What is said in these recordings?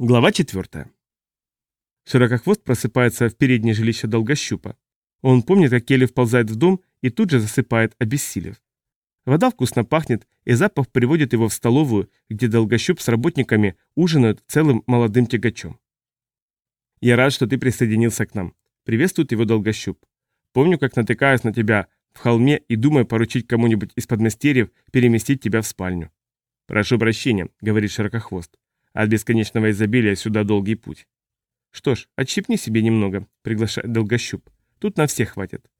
Глава 4. Широкохвост просыпается в переднее жилище долгощупа. Он помнит, как Келли вползает в дом и тут же засыпает, обессилев. Вода вкусно пахнет, и запах приводит его в столовую, где долгощуп с работниками ужинают целым молодым тягачом. «Я рад, что ты присоединился к нам», — приветствует его долгощуп. «Помню, как натыкаюсь на тебя в холме и думаю поручить кому-нибудь из подмастерьев переместить тебя в спальню». «Прошу прощения», — говорит Широкохвост. От бесконечного изобилия сюда долгий путь. Что ж, отщипни себе немного, приглашает Долгощуп. Тут на всех хватит.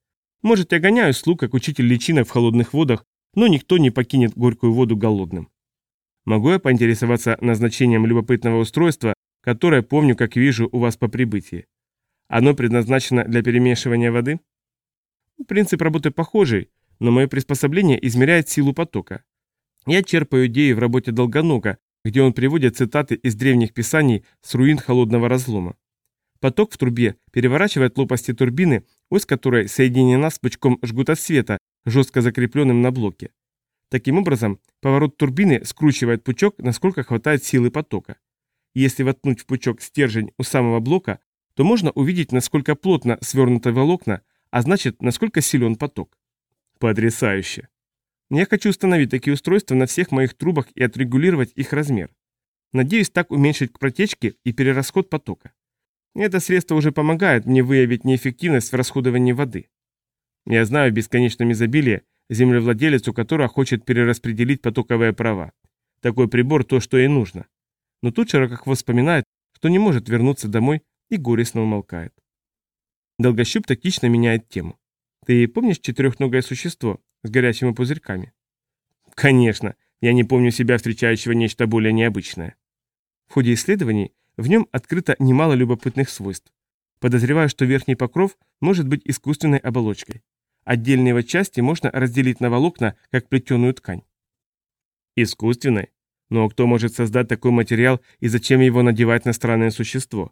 Может, я гоняю слуг, как учитель личинок в холодных водах, но никто не покинет горькую воду голодным. Могу я поинтересоваться назначением любопытного устройства, которое помню, как вижу у вас по прибытии? Оно предназначено для перемешивания воды? Принцип работы похожий, но мое приспособление измеряет силу потока. Я черпаю идеи в работе Долгонога, где он приводит цитаты из древних писаний с руин холодного разлома. Поток в трубе переворачивает лопасти турбины, ось которой соединена с пучком жгута света, жестко закрепленным на блоке. Таким образом, поворот турбины скручивает пучок, насколько хватает силы потока. Если воткнуть в пучок стержень у самого блока, то можно увидеть, насколько плотно свернуты волокна, а значит, насколько силен поток. Потрясающе! Я хочу установить такие устройства на всех моих трубах и отрегулировать их размер. Надеюсь так уменьшить протечки и перерасход потока. Это средство уже помогает мне выявить неэффективность в расходовании воды. Я знаю в бесконечном изобилии землевладелец, у которого хочет перераспределить потоковые права. Такой прибор то, что ей нужно. Но тут Широкохвост вспоминает, что не может вернуться домой и горестно умолкает. Долгощуп тактично меняет тему. Ты помнишь четырехногое существо, с горячими пузырьками. Конечно, я не помню себя встречающего нечто более необычное. В ходе исследований в нем открыто немало любопытных свойств. Подозреваю, что верхний покров может быть искусственной оболочкой. Отдельные его части можно разделить на волокна, как плетеную ткань. Искусственной? Но кто может создать такой материал и зачем его надевать на странное существо?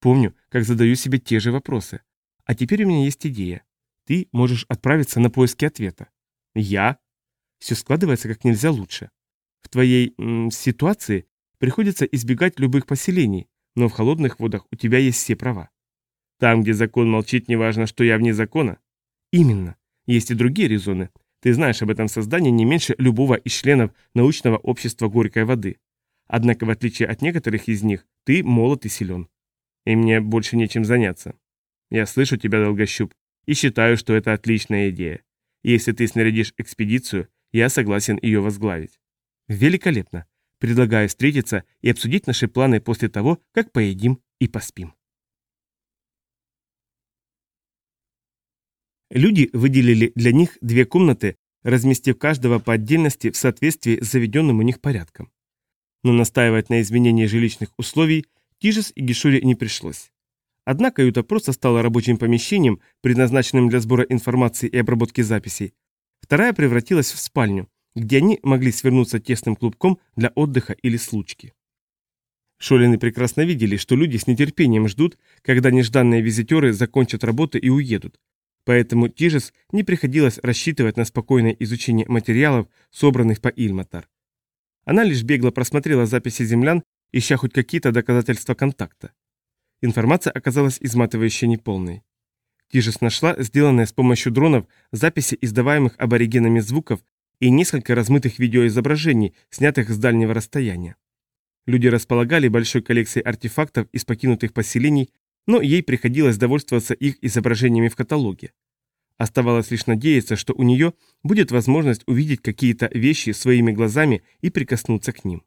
Помню, как задаю себе те же вопросы. А теперь у меня есть идея. Ты можешь отправиться на поиски ответа. Я? Все складывается как нельзя лучше. В твоей м, ситуации приходится избегать любых поселений, но в холодных водах у тебя есть все права. Там, где закон молчит, неважно, что я вне закона? Именно. Есть и другие резоны. Ты знаешь об этом создании не меньше любого из членов научного общества горькой воды. Однако, в отличие от некоторых из них, ты молод и силен. И мне больше нечем заняться. Я слышу тебя, Долгощуп, и считаю, что это отличная идея. Если ты снарядишь экспедицию, я согласен ее возглавить. Великолепно. Предлагаю встретиться и обсудить наши планы после того, как поедим и поспим. Люди выделили для них две комнаты, разместив каждого по отдельности в соответствии с заведенным у них порядком. Но настаивать на изменении жилищных условий Тижес и Гишуре не пришлось. Одна каюта просто стала рабочим помещением, предназначенным для сбора информации и обработки записей. Вторая превратилась в спальню, где они могли свернуться тесным клубком для отдыха или случки. Шолины прекрасно видели, что люди с нетерпением ждут, когда нежданные визитеры закончат работу и уедут. Поэтому Тижес не приходилось рассчитывать на спокойное изучение материалов, собранных по Ильматар. Она лишь бегло просмотрела записи землян, ища хоть какие-то доказательства контакта. Информация оказалась изматывающе неполной. Тижес нашла сделанные с помощью дронов записи издаваемых аборигенами звуков и несколько размытых видеоизображений, снятых с дальнего расстояния. Люди располагали большой коллекцией артефактов из покинутых поселений, но ей приходилось довольствоваться их изображениями в каталоге. Оставалось лишь надеяться, что у нее будет возможность увидеть какие-то вещи своими глазами и прикоснуться к ним.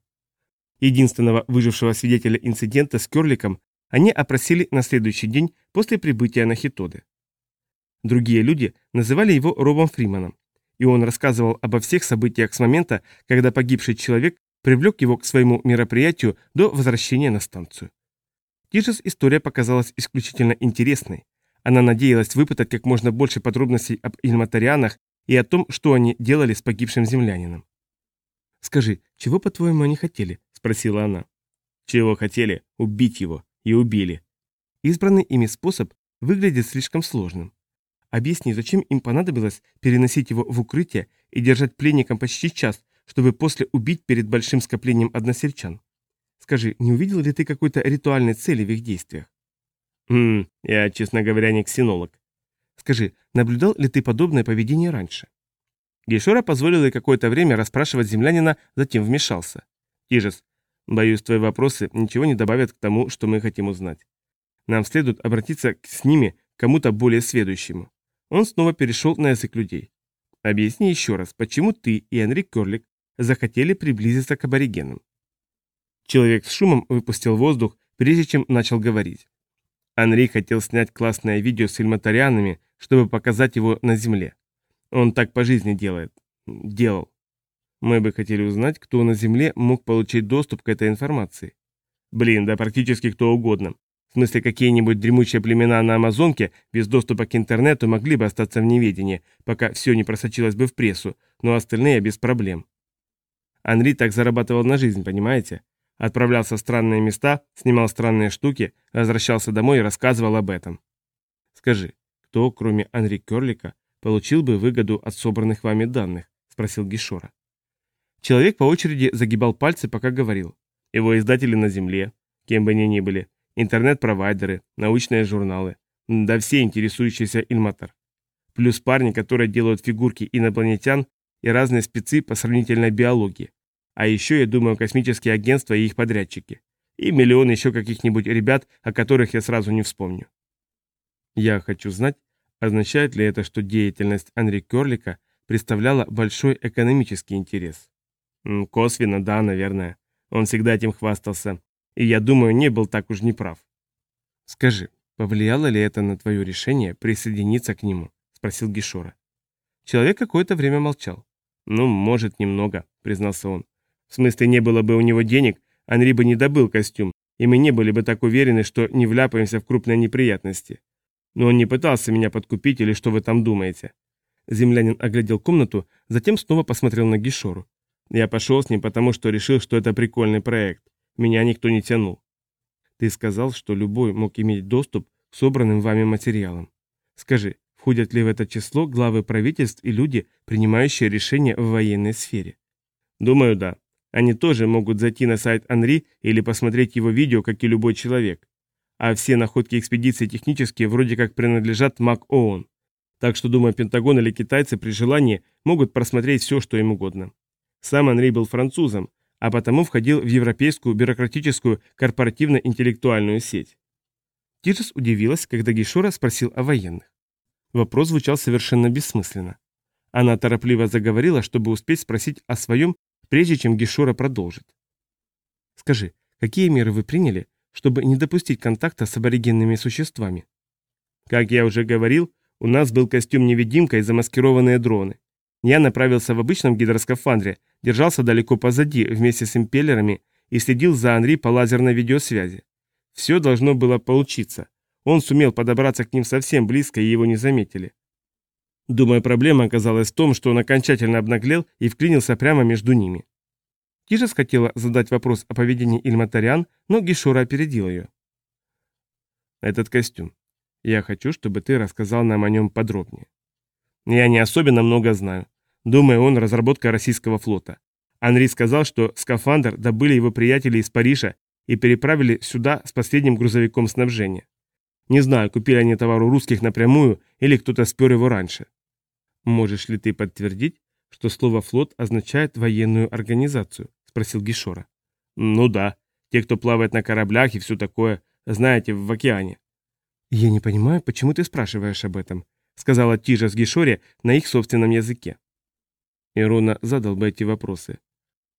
Единственного выжившего свидетеля инцидента с Керликом они опросили на следующий день после прибытия на Хитоды. Другие люди называли его Робом Фриманом, и он рассказывал обо всех событиях с момента, когда погибший человек привлек его к своему мероприятию до возвращения на станцию. Тижес история показалась исключительно интересной. Она надеялась выпытать как можно больше подробностей об ильматарианах и о том, что они делали с погибшим землянином. «Скажи, чего, по-твоему, они хотели?» – спросила она. «Чего хотели? Убить его и убили. Избранный ими способ выглядит слишком сложным. Объясни, зачем им понадобилось переносить его в укрытие и держать пленником почти час, чтобы после убить перед большим скоплением односельчан? Скажи, не увидел ли ты какой-то ритуальной цели в их действиях? Хм, я, честно говоря, не ксенолог. Скажи, наблюдал ли ты подобное поведение раньше? Гейшора позволил ей какое-то время расспрашивать землянина, затем вмешался. Тижес, боюсь, твои вопросы ничего не добавят к тому, что мы хотим узнать. Нам следует обратиться с ними к кому-то более сведущему. Он снова перешел на язык людей. Объясни еще раз, почему ты и Энри Керлик захотели приблизиться к аборигенам. Человек с шумом выпустил воздух, прежде чем начал говорить. Анри хотел снять классное видео с фильмотарианами, чтобы показать его на Земле. Он так по жизни делает. Делал. Мы бы хотели узнать, кто на Земле мог получить доступ к этой информации. Блин, да практически кто угодно. В смысле, какие-нибудь дремучие племена на Амазонке без доступа к интернету могли бы остаться в неведении, пока все не просочилось бы в прессу, но остальные без проблем. Анри так зарабатывал на жизнь, понимаете? Отправлялся в странные места, снимал странные штуки, возвращался домой и рассказывал об этом. Скажи, кто, кроме Анри Керлика, получил бы выгоду от собранных вами данных? Спросил Гишора. Человек по очереди загибал пальцы, пока говорил. Его издатели на земле, кем бы они ни были, интернет-провайдеры, научные журналы, да все интересующиеся Ильматор. Плюс парни, которые делают фигурки инопланетян и разные спецы по сравнительной биологии. А еще я думаю космические агентства и их подрядчики. И миллион еще каких-нибудь ребят, о которых я сразу не вспомню. Я хочу знать, означает ли это, что деятельность Анри Керлика представляла большой экономический интерес. Косвенно, да, наверное. Он всегда этим хвастался. И я думаю, не был так уж неправ. Скажи, повлияло ли это на твое решение присоединиться к нему? Спросил Гишора. Человек какое-то время молчал. Ну, может, немного, признался он. В смысле, не было бы у него денег, Анри бы не добыл костюм, и мы не были бы так уверены, что не вляпаемся в крупные неприятности. Но он не пытался меня подкупить или что вы там думаете. Землянин оглядел комнату, затем снова посмотрел на Гишору. Я пошел с ним, потому что решил, что это прикольный проект. Меня никто не тянул. Ты сказал, что любой мог иметь доступ к собранным вами материалам. Скажи, входят ли в это число главы правительств и люди, принимающие решения в военной сфере? Думаю, да. Они тоже могут зайти на сайт Анри или посмотреть его видео, как и любой человек. А все находки экспедиции технические вроде как принадлежат МАК ООН. Так что, думаю, Пентагон или китайцы при желании могут просмотреть все, что им угодно. Сам Анри был французом, а потому входил в европейскую бюрократическую корпоративно-интеллектуальную сеть. Тирс удивилась, когда Гишора спросил о военных. Вопрос звучал совершенно бессмысленно. Она торопливо заговорила, чтобы успеть спросить о своем прежде чем Гишора продолжит. Скажи, какие меры вы приняли, чтобы не допустить контакта с аборигенными существами? Как я уже говорил, у нас был костюм-невидимка и замаскированные дроны. Я направился в обычном гидроскафандре, держался далеко позади вместе с импеллерами и следил за Анри по лазерной видеосвязи. Все должно было получиться. Он сумел подобраться к ним совсем близко, и его не заметили. Думаю, проблема оказалась в том, что он окончательно обнаглел и вклинился прямо между ними. Тижес хотела задать вопрос о поведении Ильматариан, но Гишура опередил ее. «Этот костюм. Я хочу, чтобы ты рассказал нам о нем подробнее. Я не особенно много знаю. Думаю, он разработка российского флота. Анри сказал, что скафандр добыли его приятели из Парижа и переправили сюда с последним грузовиком снабжения. Не знаю, купили они товар у русских напрямую или кто-то спер его раньше. «Можешь ли ты подтвердить, что слово «флот» означает военную организацию?» – спросил Гишора. «Ну да. Те, кто плавает на кораблях и все такое, знаете, в океане». «Я не понимаю, почему ты спрашиваешь об этом», – сказала Тижа с Гишоре на их собственном языке. Ирона задал бы эти вопросы.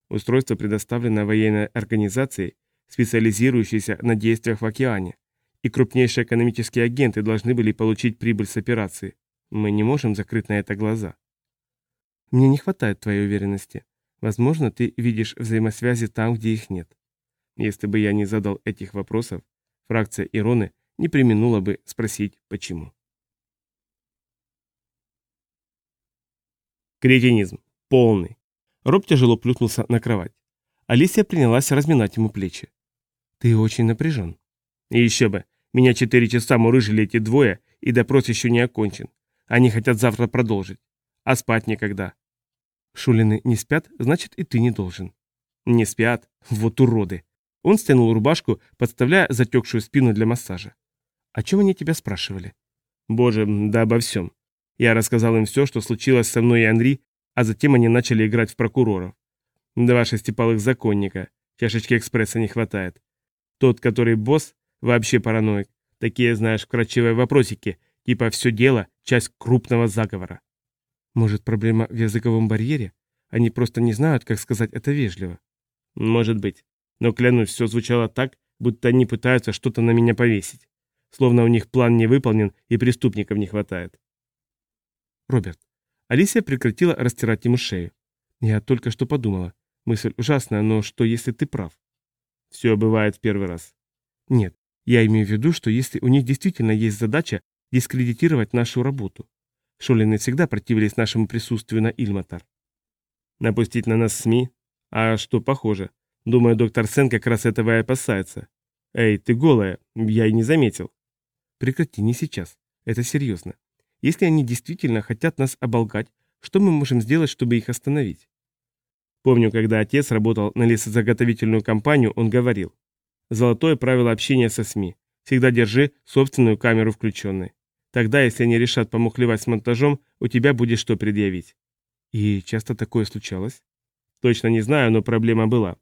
Устройство предоставлено военной организацией, специализирующейся на действиях в океане, и крупнейшие экономические агенты должны были получить прибыль с операции. Мы не можем закрыть на это глаза. Мне не хватает твоей уверенности. Возможно, ты видишь взаимосвязи там, где их нет. Если бы я не задал этих вопросов, фракция Ироны не применула бы спросить, почему. Кретинизм. Полный. Роб тяжело плюхнулся на кровать. Алисия принялась разминать ему плечи. «Ты очень напряжен». И еще бы. Меня четыре часа мурыжили эти двое, и допрос еще не окончен. Они хотят завтра продолжить. А спать никогда. Шулины не спят, значит и ты не должен. Не спят? Вот уроды. Он стянул рубашку, подставляя затекшую спину для массажа. «О чем они тебя спрашивали?» «Боже, да обо всем. Я рассказал им все, что случилось со мной и Анри, а затем они начали играть в прокуроров. Два шестипалых законника. Чашечки экспресса не хватает. Тот, который босс, вообще параноик. Такие, знаешь, вкрадчивые вопросики, типа «все дело» — часть крупного заговора. Может, проблема в языковом барьере? Они просто не знают, как сказать это вежливо. Может быть. Но, клянусь, все звучало так, будто они пытаются что-то на меня повесить. Словно у них план не выполнен и преступников не хватает. Роберт. Алисия прекратила растирать ему шею. Я только что подумала. Мысль ужасная, но что, если ты прав? Все бывает в первый раз. Нет, я имею в виду, что если у них действительно есть задача дискредитировать нашу работу. Шолины всегда противились нашему присутствию на Ильматар. Напустить на нас СМИ? А что, похоже. Думаю, доктор Сен как раз этого и опасается. Эй, ты голая, я и не заметил. Прекрати, не сейчас. Это серьезно. Если они действительно хотят нас оболгать, что мы можем сделать, чтобы их остановить? Помню, когда отец работал на лесозаготовительную компанию, он говорил. Золотое правило общения со СМИ. Всегда держи собственную камеру включенной. Тогда, если они решат помухлевать с монтажом, у тебя будет что предъявить. И часто такое случалось? Точно не знаю, но проблема была.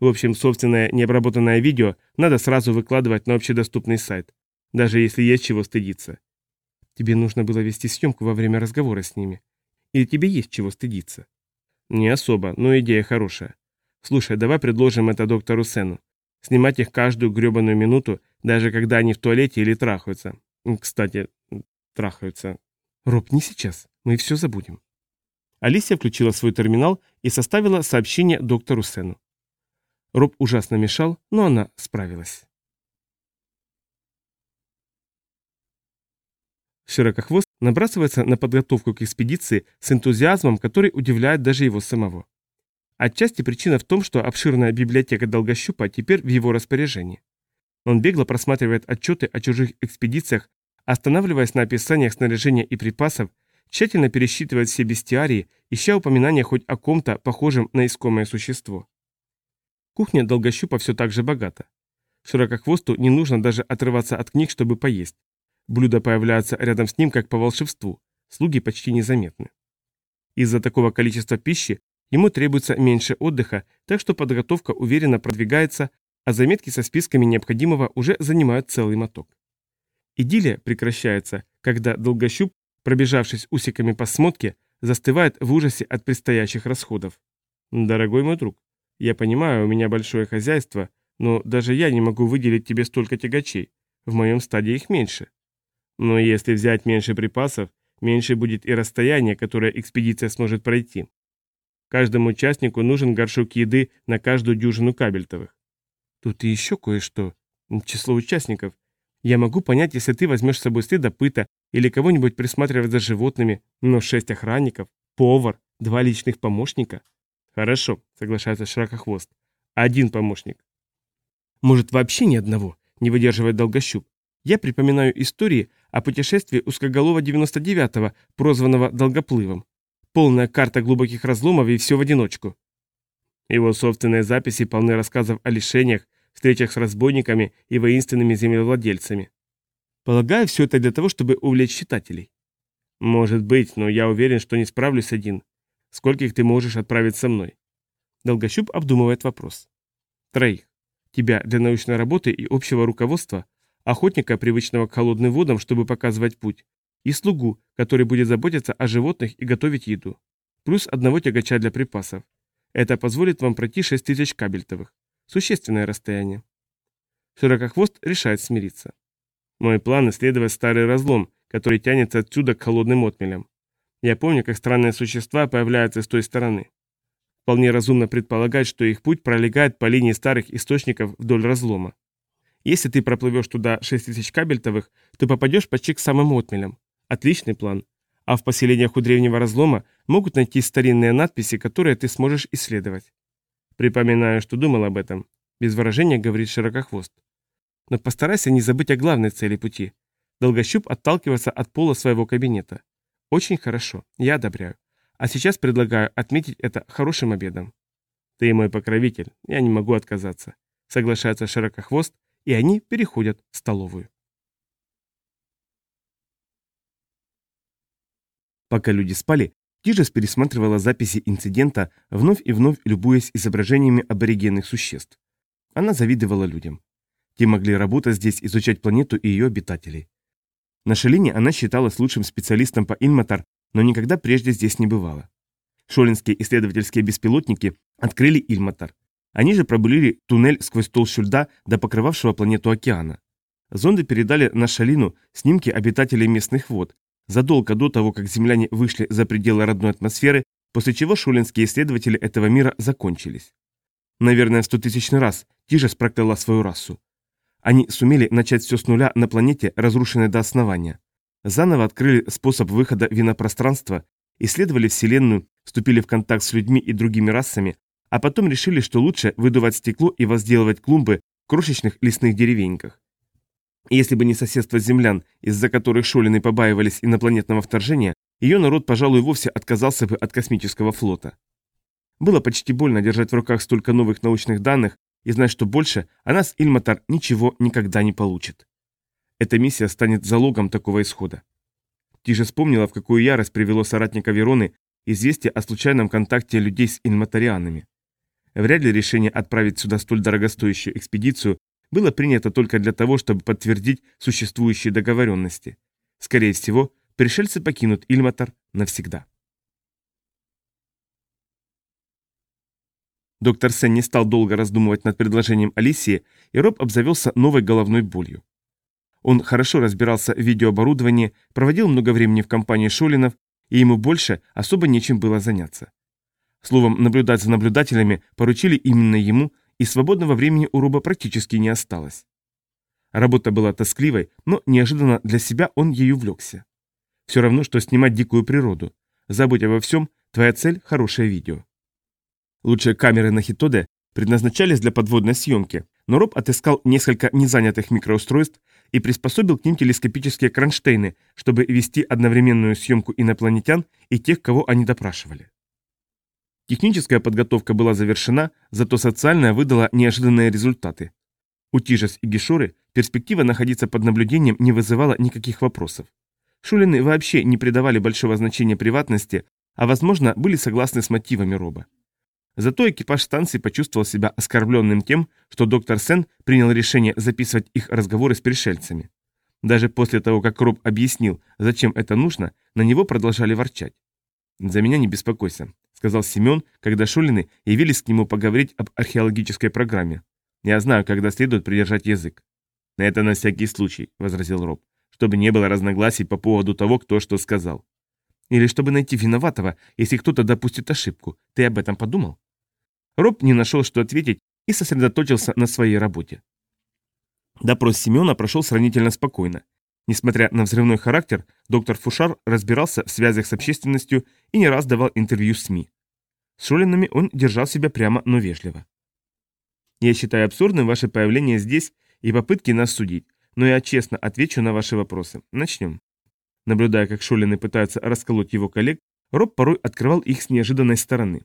В общем, собственное необработанное видео надо сразу выкладывать на общедоступный сайт, даже если есть чего стыдиться. Тебе нужно было вести съемку во время разговора с ними. Или тебе есть чего стыдиться? Не особо, но идея хорошая. Слушай, давай предложим это доктору Сену. Снимать их каждую гребаную минуту, даже когда они в туалете или трахаются. Кстати, трахаются. Роб, не сейчас. Мы все забудем. Алисия включила свой терминал и составила сообщение доктору Сену. Роб ужасно мешал, но она справилась. Широкохвост набрасывается на подготовку к экспедиции с энтузиазмом, который удивляет даже его самого. Отчасти причина в том, что обширная библиотека Долгощупа теперь в его распоряжении. Он бегло просматривает отчеты о чужих экспедициях, останавливаясь на описаниях снаряжения и припасов, тщательно пересчитывает все бестиарии, ища упоминания хоть о ком-то, похожем на искомое существо. Кухня Долгощупа все так же богата. Широкохвосту не нужно даже отрываться от книг, чтобы поесть. Блюда появляются рядом с ним как по волшебству, слуги почти незаметны. Из-за такого количества пищи ему требуется меньше отдыха, так что подготовка уверенно продвигается, а заметки со списками необходимого уже занимают целый моток. Идиллия прекращается, когда долгощуп, пробежавшись усиками по смотке, застывает в ужасе от предстоящих расходов. «Дорогой мой друг, я понимаю, у меня большое хозяйство, но даже я не могу выделить тебе столько тягачей. В моем стаде их меньше. Но если взять меньше припасов, меньше будет и расстояние, которое экспедиция сможет пройти. Каждому участнику нужен горшок еды на каждую дюжину кабельтовых. Тут и еще кое-что. Число участников. Я могу понять, если ты возьмешь с собой следопыта или кого-нибудь присматривать за животными, но шесть охранников, повар, два личных помощника. Хорошо, соглашается Шракохвост. Один помощник. Может, вообще ни одного, не выдерживает Долгощуп. Я припоминаю истории о путешествии узкоголова 99-го, прозванного Долгоплывом. Полная карта глубоких разломов и все в одиночку. Его собственные записи полны рассказов о лишениях, встречах с разбойниками и воинственными землевладельцами. Полагаю, все это для того, чтобы увлечь читателей. Может быть, но я уверен, что не справлюсь один. Скольких ты можешь отправить со мной? Долгощуп обдумывает вопрос. Троих. Тебя для научной работы и общего руководства, охотника, привычного к холодным водам, чтобы показывать путь, и слугу, который будет заботиться о животных и готовить еду. Плюс одного тягача для припасов. Это позволит вам пройти 6 тысяч кабельтовых. Существенное расстояние. Широкохвост решает смириться. Мой план исследовать старый разлом, который тянется отсюда к холодным отмелям. Я помню, как странные существа появляются с той стороны. Вполне разумно предполагать, что их путь пролегает по линии старых источников вдоль разлома. Если ты проплывешь туда 6000 кабельтовых, то попадешь почти к самым отмелям. Отличный план. А в поселениях у древнего разлома могут найти старинные надписи, которые ты сможешь исследовать. Припоминаю, что думал об этом. Без выражения говорит Широкохвост. Но постарайся не забыть о главной цели пути. Долгощуп отталкивается от пола своего кабинета. Очень хорошо, я одобряю. А сейчас предлагаю отметить это хорошим обедом. Ты мой покровитель, я не могу отказаться. соглашается Широкохвост, и они переходят в столовую. Пока люди спали, Тижес пересматривала записи инцидента, вновь и вновь любуясь изображениями аборигенных существ. Она завидовала людям. Те могли работать здесь, изучать планету и ее обитателей. На Шелине она считалась лучшим специалистом по Инматар, но никогда прежде здесь не бывала. Шолинские исследовательские беспилотники открыли Ильматар. Они же пробурили туннель сквозь толщу льда до покрывавшего планету океана. Зонды передали на Шалину снимки обитателей местных вод, задолго до того, как земляне вышли за пределы родной атмосферы, после чего шулинские исследователи этого мира закончились. Наверное, сто тысячный раз Тижес прокляла свою расу. Они сумели начать все с нуля на планете, разрушенной до основания. Заново открыли способ выхода винопространства, исследовали Вселенную, вступили в контакт с людьми и другими расами, а потом решили, что лучше выдувать стекло и возделывать клумбы в крошечных лесных деревеньках. Если бы не соседство землян, из-за которых Шолины побаивались инопланетного вторжения, ее народ, пожалуй, вовсе отказался бы от космического флота. Было почти больно держать в руках столько новых научных данных и знать, что больше она с Ильматар ничего никогда не получит. Эта миссия станет залогом такого исхода. Тиже вспомнила, в какую ярость привело соратника Вероны известие о случайном контакте людей с ильматарианами. Вряд ли решение отправить сюда столь дорогостоящую экспедицию было принято только для того, чтобы подтвердить существующие договоренности. Скорее всего, пришельцы покинут Ильматар навсегда. Доктор Сен не стал долго раздумывать над предложением Алисии, и Роб обзавелся новой головной болью. Он хорошо разбирался в видеооборудовании, проводил много времени в компании Шолинов, и ему больше особо нечем было заняться. Словом, наблюдать за наблюдателями поручили именно ему, и свободного времени у Роба практически не осталось. Работа была тоскливой, но неожиданно для себя он ею влекся. Все равно, что снимать дикую природу. Забудь обо всем, твоя цель – хорошее видео. Лучшие камеры на Хитоде предназначались для подводной съемки, но Роб отыскал несколько незанятых микроустройств и приспособил к ним телескопические кронштейны, чтобы вести одновременную съемку инопланетян и тех, кого они допрашивали. Техническая подготовка была завершена, зато социальная выдала неожиданные результаты. У Тижес и Гешоры перспектива находиться под наблюдением не вызывала никаких вопросов. Шулины вообще не придавали большого значения приватности, а, возможно, были согласны с мотивами Роба. Зато экипаж станции почувствовал себя оскорбленным тем, что доктор Сен принял решение записывать их разговоры с пришельцами. Даже после того, как Роб объяснил, зачем это нужно, на него продолжали ворчать. «За меня не беспокойся сказал Семен, когда Шулины явились к нему поговорить об археологической программе. «Я знаю, когда следует придержать язык». «Это на всякий случай», — возразил Роб, «чтобы не было разногласий по поводу того, кто что сказал». «Или чтобы найти виноватого, если кто-то допустит ошибку. Ты об этом подумал?» Роб не нашел, что ответить, и сосредоточился на своей работе. Допрос Семена прошел сравнительно спокойно. Несмотря на взрывной характер, доктор Фушар разбирался в связях с общественностью и не раз давал интервью СМИ. С Шолинами он держал себя прямо, но вежливо. «Я считаю абсурдным ваше появление здесь и попытки нас судить, но я честно отвечу на ваши вопросы. Начнем». Наблюдая, как Шолины пытаются расколоть его коллег, Роб порой открывал их с неожиданной стороны.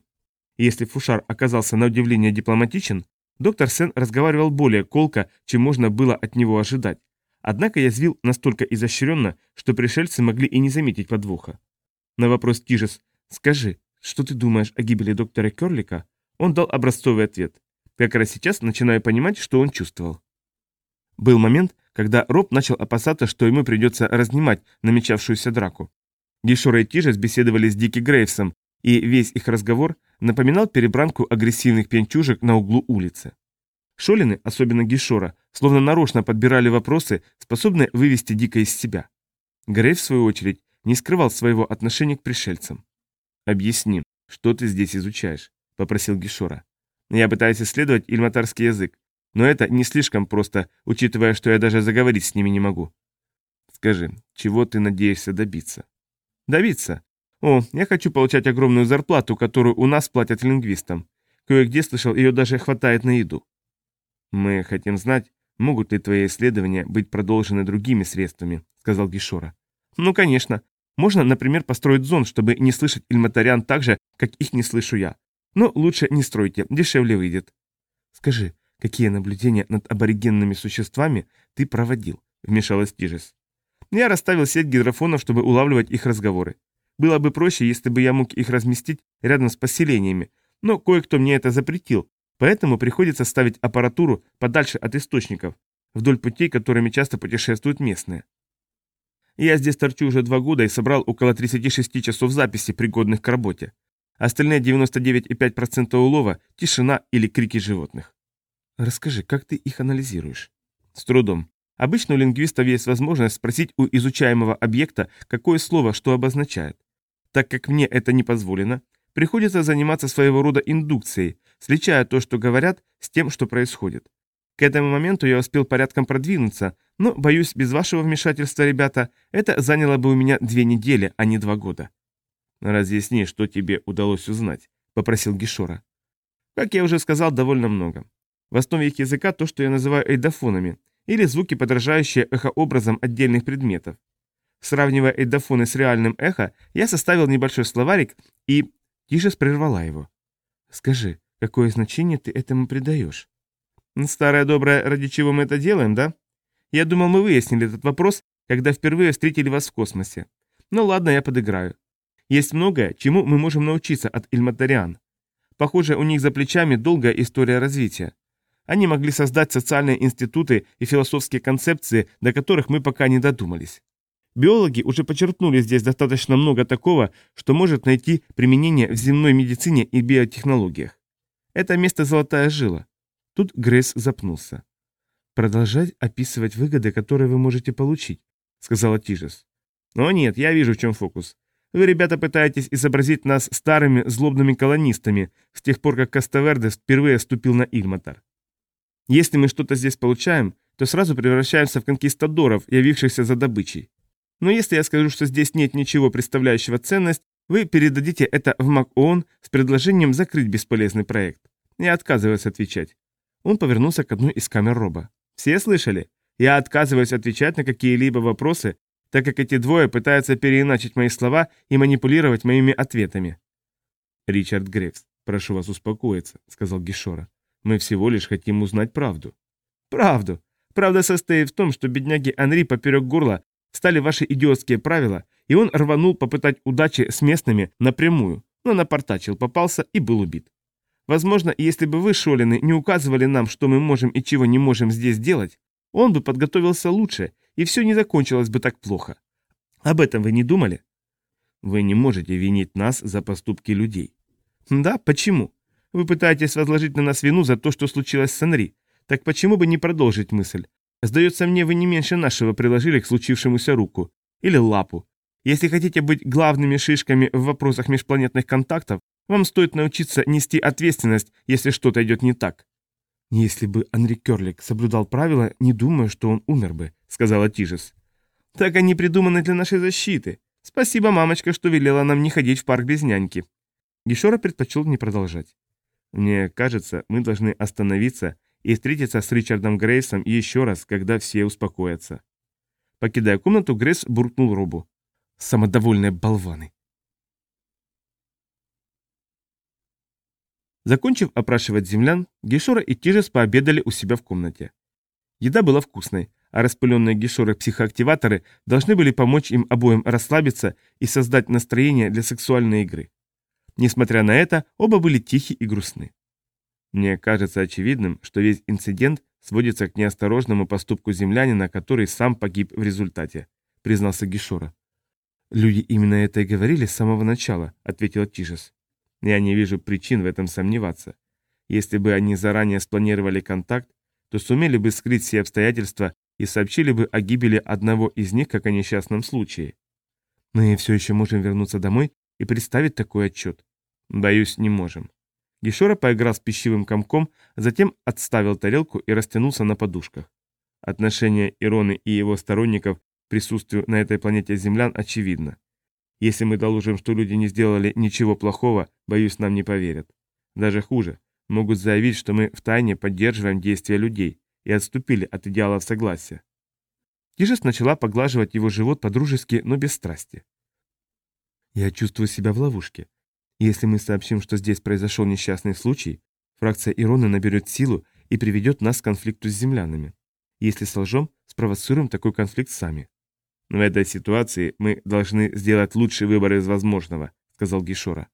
если Фушар оказался на удивление дипломатичен, доктор Сен разговаривал более колко, чем можно было от него ожидать, Однако язвил настолько изощренно, что пришельцы могли и не заметить подвоха. На вопрос Тижес «Скажи, что ты думаешь о гибели доктора Керлика?» он дал образцовый ответ. Как раз сейчас начинаю понимать, что он чувствовал. Был момент, когда Роб начал опасаться, что ему придется разнимать намечавшуюся драку. Гишора и Тижес беседовали с Дики Грейвсом, и весь их разговор напоминал перебранку агрессивных пьянчужек на углу улицы. Шолины, особенно Гишора, словно нарочно подбирали вопросы, способные вывести Дика из себя. Грей, в свою очередь, не скрывал своего отношения к пришельцам. «Объясни, что ты здесь изучаешь?» – попросил Гишора. «Я пытаюсь исследовать ильматарский язык, но это не слишком просто, учитывая, что я даже заговорить с ними не могу». «Скажи, чего ты надеешься добиться?» «Добиться? О, я хочу получать огромную зарплату, которую у нас платят лингвистам. Кое-где слышал, ее даже хватает на еду». «Мы хотим знать, могут ли твои исследования быть продолжены другими средствами», — сказал Гишора. «Ну, конечно. Можно, например, построить зон, чтобы не слышать ильматарян так же, как их не слышу я. Но лучше не стройте, дешевле выйдет». «Скажи, какие наблюдения над аборигенными существами ты проводил?» — вмешалась Тижес. «Я расставил сеть гидрофонов, чтобы улавливать их разговоры. Было бы проще, если бы я мог их разместить рядом с поселениями, но кое-кто мне это запретил, поэтому приходится ставить аппаратуру подальше от источников, вдоль путей, которыми часто путешествуют местные. Я здесь торчу уже два года и собрал около 36 часов записи, пригодных к работе. Остальные 99,5% улова – тишина или крики животных. Расскажи, как ты их анализируешь? С трудом. Обычно у лингвистов есть возможность спросить у изучаемого объекта, какое слово что обозначает. Так как мне это не позволено, приходится заниматься своего рода индукцией, сличая то, что говорят, с тем, что происходит. К этому моменту я успел порядком продвинуться, но, боюсь, без вашего вмешательства, ребята, это заняло бы у меня две недели, а не два года. Разъясни, что тебе удалось узнать, попросил Гишора. Как я уже сказал, довольно много. В основе их языка то, что я называю эйдофонами, или звуки, подражающие эхообразам отдельных предметов. Сравнивая эйдофоны с реальным эхо, я составил небольшой словарик и... Тишес прервала его. «Скажи, какое значение ты этому придаешь?» «Старое доброе, ради чего мы это делаем, да?» Я думал, мы выяснили этот вопрос, когда впервые встретили вас в космосе. Ну ладно, я подыграю. Есть многое, чему мы можем научиться от Ильматариан. Похоже, у них за плечами долгая история развития. Они могли создать социальные институты и философские концепции, до которых мы пока не додумались. Биологи уже подчеркнули здесь достаточно много такого, что может найти применение в земной медицине и биотехнологиях. Это место золотая жила. Тут Грейс запнулся. «Продолжать описывать выгоды, которые вы можете получить», — сказала Тижес. «Но нет, я вижу, в чем фокус. Вы, ребята, пытаетесь изобразить нас старыми злобными колонистами с тех пор, как Каставерде впервые ступил на Ильматар. Если мы что-то здесь получаем, то сразу превращаемся в конкистадоров, явившихся за добычей. Но если я скажу, что здесь нет ничего представляющего ценность, вы передадите это в МакООН с предложением закрыть бесполезный проект. Я отказываюсь отвечать. Он повернулся к одной из камер Роба. Все слышали? Я отказываюсь отвечать на какие-либо вопросы, так как эти двое пытаются переиначить мои слова и манипулировать моими ответами. Ричард Грефс, прошу вас успокоиться, сказал Гишора. Мы всего лишь хотим узнать правду. Правду. Правда состоит в том, что бедняги Анри поперек горла стали ваши идиотские правила, и он рванул попытать удачи с местными напрямую, но напортачил, попался и был убит. Возможно, если бы вы, Шолины, не указывали нам, что мы можем и чего не можем здесь делать, он бы подготовился лучше, и все не закончилось бы так плохо. Об этом вы не думали? Вы не можете винить нас за поступки людей. Да, почему? Вы пытаетесь возложить на нас вину за то, что случилось с Анри. Так почему бы не продолжить мысль? Сдается мне, вы не меньше нашего приложили к случившемуся руку. Или лапу. Если хотите быть главными шишками в вопросах межпланетных контактов, вам стоит научиться нести ответственность, если что-то идет не так». «Если бы Анри Керлик соблюдал правила, не думаю, что он умер бы», — сказала Тижес. «Так они придуманы для нашей защиты. Спасибо, мамочка, что велела нам не ходить в парк без няньки». Гишора предпочел не продолжать. «Мне кажется, мы должны остановиться и встретиться с Ричардом Грейсом еще раз, когда все успокоятся». Покидая комнату, Грейс буркнул Робу. «Самодовольные болваны». Закончив опрашивать землян, Гешора и Тижес пообедали у себя в комнате. Еда была вкусной, а распыленные Гешоры-психоактиваторы должны были помочь им обоим расслабиться и создать настроение для сексуальной игры. Несмотря на это, оба были тихи и грустны. Мне кажется очевидным, что весь инцидент сводится к неосторожному поступку землянина, который сам погиб в результате, признался Гешора. Люди именно это и говорили с самого начала, ответила Тижес. Я не вижу причин в этом сомневаться. Если бы они заранее спланировали контакт, то сумели бы скрыть все обстоятельства и сообщили бы о гибели одного из них как о несчастном случае. Мы все еще можем вернуться домой и представить такой отчет. Боюсь, не можем. Гешора поиграл с пищевым комком, затем отставил тарелку и растянулся на подушках. Отношение Ироны и его сторонников к присутствию на этой планете землян очевидно. Если мы доложим, что люди не сделали ничего плохого, боюсь, нам не поверят. Даже хуже, могут заявить, что мы втайне поддерживаем действия людей и отступили от идеалов согласия. Тижес начала поглаживать его живот по-дружески, но без страсти. «Я чувствую себя в ловушке. Если мы сообщим, что здесь произошел несчастный случай, фракция Ироны наберет силу и приведет нас к конфликту с землянами. Если солжем, спровоцируем такой конфликт сами. В этой ситуации мы должны сделать лучший выбор из возможного, сказал Гишора.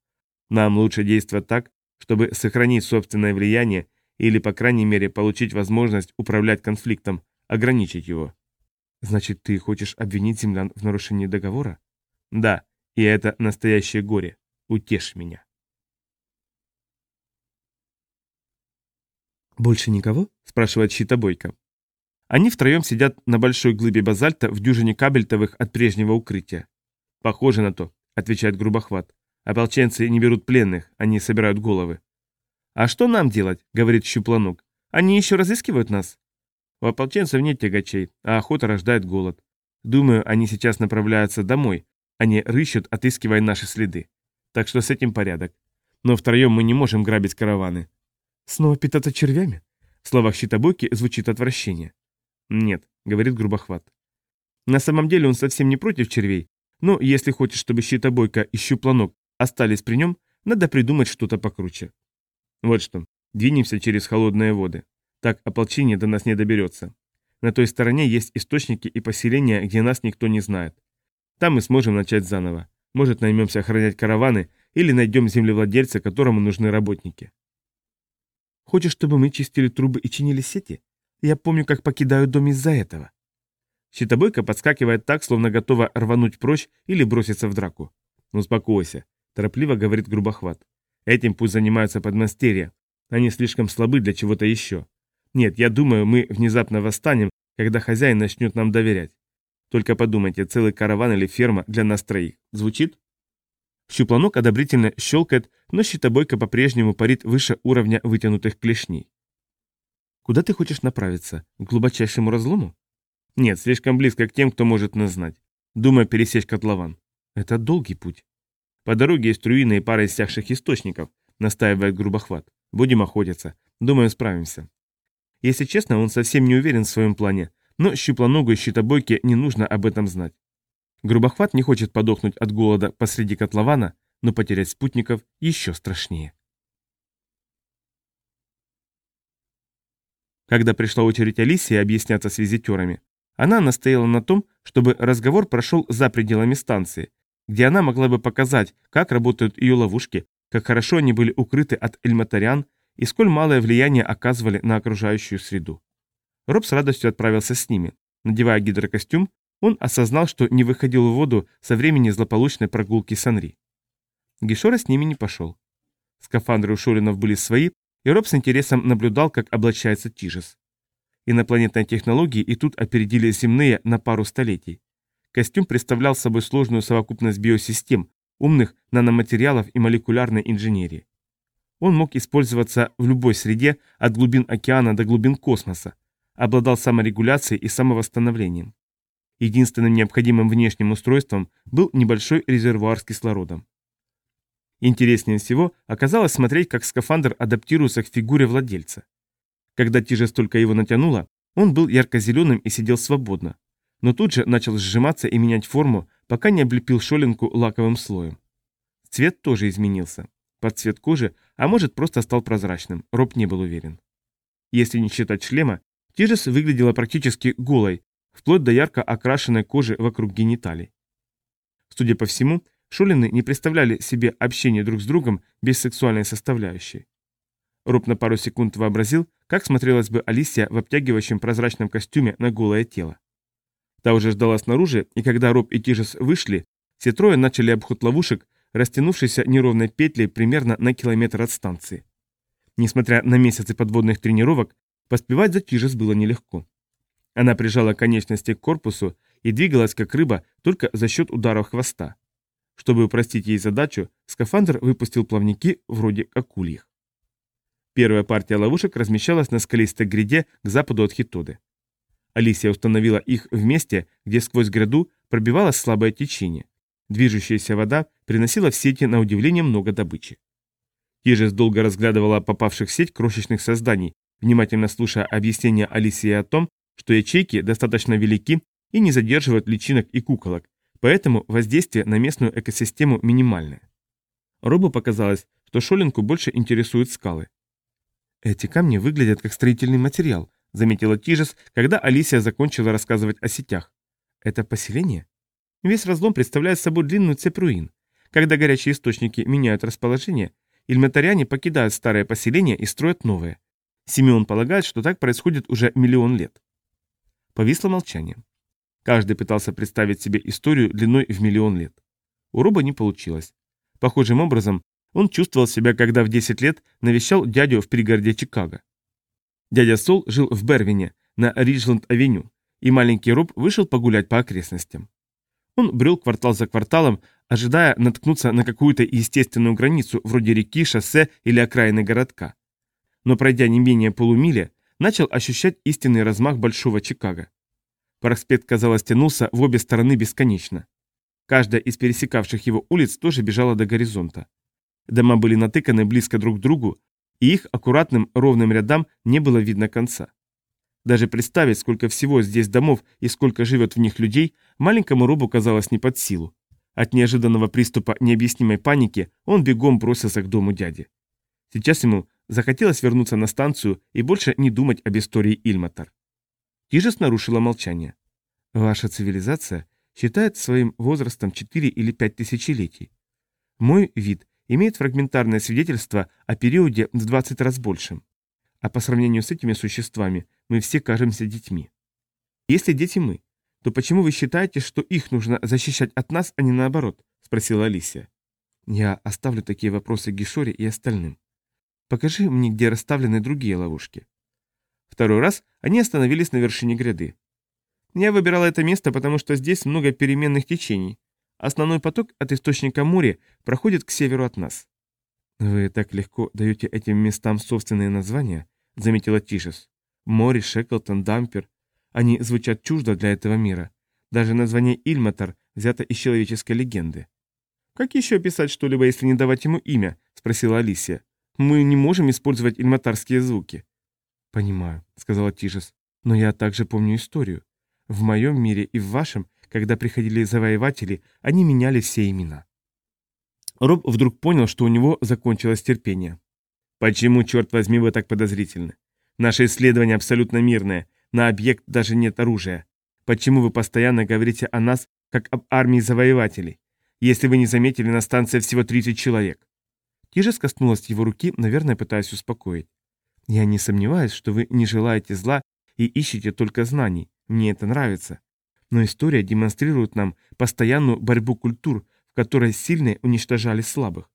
Нам лучше действовать так, чтобы сохранить собственное влияние или, по крайней мере, получить возможность управлять конфликтом, ограничить его. Значит, ты хочешь обвинить землян в нарушении договора? Да, и это настоящее горе. Утешь меня. «Больше никого?» – спрашивает щитобойка. Они втроем сидят на большой глыбе базальта в дюжине кабельтовых от прежнего укрытия. «Похоже на то», – отвечает грубохват. «Ополченцы не берут пленных, они собирают головы». «А что нам делать?» – говорит щупланук. «Они еще разыскивают нас?» У ополченцев нет тягачей, а охота рождает голод. Думаю, они сейчас направляются домой, они рыщут, отыскивая наши следы. Так что с этим порядок. Но втроем мы не можем грабить караваны. Снова питаться червями? В словах щитобойки звучит отвращение. Нет, говорит грубохват. На самом деле он совсем не против червей, но если хочешь, чтобы щитобойка и щупланок остались при нем, надо придумать что-то покруче. Вот что, двинемся через холодные воды. Так ополчение до нас не доберется. На той стороне есть источники и поселения, где нас никто не знает. Там мы сможем начать заново. Может, наймемся охранять караваны или найдем землевладельца, которому нужны работники. Хочешь, чтобы мы чистили трубы и чинили сети? Я помню, как покидаю дом из-за этого. Щитобойка подскакивает так, словно готова рвануть прочь или броситься в драку. «Ну, успокойся», – торопливо говорит грубохват. «Этим пусть занимаются подмастерья. Они слишком слабы для чего-то еще. Нет, я думаю, мы внезапно восстанем, когда хозяин начнет нам доверять. Только подумайте, целый караван или ферма для нас троих. Звучит?» Щупланок одобрительно щелкает, но щитобойка по-прежнему парит выше уровня вытянутых клешней. Куда ты хочешь направиться? К глубочайшему разлому? Нет, слишком близко к тем, кто может нас знать. Думаю, пересечь котлован. Это долгий путь. По дороге есть руины и пара иссякших источников, настаивает грубохват. Будем охотиться. Думаю, справимся. Если честно, он совсем не уверен в своем плане, но щуплоногой щитобойке не нужно об этом знать. Грубохват не хочет подохнуть от голода посреди котлована, но потерять спутников еще страшнее. Когда пришла очередь Алисии объясняться с визитерами, она настояла на том, чтобы разговор прошел за пределами станции, где она могла бы показать, как работают ее ловушки, как хорошо они были укрыты от эльматариан и сколь малое влияние оказывали на окружающую среду. Роб с радостью отправился с ними. Надевая гидрокостюм, он осознал, что не выходил в воду со времени злополучной прогулки с Анри. Гишора с ними не пошел. Скафандры у Шуринов были свои, и Роб с интересом наблюдал, как облачается Тижес. Инопланетные технологии и тут опередили земные на пару столетий. Костюм представлял собой сложную совокупность биосистем, умных наноматериалов и молекулярной инженерии. Он мог использоваться в любой среде, от глубин океана до глубин космоса, обладал саморегуляцией и самовосстановлением. Единственным необходимым внешним устройством был небольшой резервуар с кислородом. Интереснее всего оказалось смотреть, как скафандр адаптируется к фигуре владельца. Когда тяжесть только его натянула, он был ярко-зеленым и сидел свободно. Но тут же начал сжиматься и менять форму, пока не облепил шолинку лаковым слоем. Цвет тоже изменился. Под цвет кожи, а может просто стал прозрачным, Роб не был уверен. Если не считать шлема, Тижес выглядела практически голой, вплоть до ярко окрашенной кожи вокруг гениталий. Судя по всему, шулины не представляли себе общение друг с другом без сексуальной составляющей. Роб на пару секунд вообразил, как смотрелась бы Алисия в обтягивающем прозрачном костюме на голое тело. Та уже ждала снаружи, и когда Роб и Тижес вышли, все трое начали обход ловушек, растянувшейся неровной петлей примерно на километр от станции. Несмотря на месяцы подводных тренировок, поспевать за Тижес было нелегко. Она прижала конечности к корпусу и двигалась как рыба только за счет ударов хвоста. Чтобы упростить ей задачу, скафандр выпустил плавники вроде акульих. Первая партия ловушек размещалась на скалистой гряде к западу от Хитоды. Алисия установила их в месте, где сквозь гряду пробивалось слабое течение. Движущаяся вода приносила в сети на удивление много добычи. Тижес долго разглядывала попавших в сеть крошечных созданий, внимательно слушая объяснения Алисии о том, что ячейки достаточно велики и не задерживают личинок и куколок, поэтому воздействие на местную экосистему минимальное. Робу показалось, что Шолинку больше интересуют скалы. «Эти камни выглядят как строительный материал», — заметила Тижес, когда Алисия закончила рассказывать о сетях. «Это поселение?» Весь разлом представляет собой длинную цепь руин. Когда горячие источники меняют расположение, ильматаряне покидают старое поселение и строят новое. Симеон полагает, что так происходит уже миллион лет. Повисло молчание. Каждый пытался представить себе историю длиной в миллион лет. У Роба не получилось. Похожим образом он чувствовал себя, когда в 10 лет навещал дядю в пригороде Чикаго. Дядя Сол жил в Бервине, на Риджленд-авеню, и маленький Роб вышел погулять по окрестностям. Он брел квартал за кварталом, ожидая наткнуться на какую-то естественную границу, вроде реки, шоссе или окраины городка. Но пройдя не менее полумили, начал ощущать истинный размах Большого Чикаго. Проспект, казалось, тянулся в обе стороны бесконечно. Каждая из пересекавших его улиц тоже бежала до горизонта. Дома были натыканы близко друг к другу, и их аккуратным ровным рядам не было видно конца. Даже представить, сколько всего здесь домов и сколько живет в них людей, маленькому Робу казалось не под силу. От неожиданного приступа необъяснимой паники он бегом бросился к дому дяди. Сейчас ему захотелось вернуться на станцию и больше не думать об истории Ильматор. Тижес нарушила молчание. «Ваша цивилизация считает своим возрастом 4 или 5 тысячелетий. Мой вид имеет фрагментарное свидетельство о периоде в 20 раз большем. А по сравнению с этими существами мы все кажемся детьми. Если дети мы, то почему вы считаете, что их нужно защищать от нас, а не наоборот? Спросила Алисия. Я оставлю такие вопросы Гишоре и остальным. Покажи мне, где расставлены другие ловушки. Второй раз они остановились на вершине гряды. Я выбирала это место, потому что здесь много переменных течений. Основной поток от источника моря проходит к северу от нас. Вы так легко даете этим местам собственные названия, заметила Тишес. Море, Шеклтон, Дампер. Они звучат чуждо для этого мира. Даже название Ильматор взято из человеческой легенды. «Как еще описать что-либо, если не давать ему имя?» – спросила Алисия. «Мы не можем использовать ильматарские звуки». «Понимаю», – сказала Тишес. «Но я также помню историю. В моем мире и в вашем, когда приходили завоеватели, они меняли все имена». Роб вдруг понял, что у него закончилось терпение. «Почему, черт возьми, вы так подозрительны? Наше исследование абсолютно мирное, на объект даже нет оружия. Почему вы постоянно говорите о нас, как об армии завоевателей? Если вы не заметили, на станции всего 30 человек». Тижес коснулась его руки, наверное, пытаясь успокоить. «Я не сомневаюсь, что вы не желаете зла и ищете только знаний. Мне это нравится. Но история демонстрирует нам постоянную борьбу культур, в которой сильные уничтожали слабых.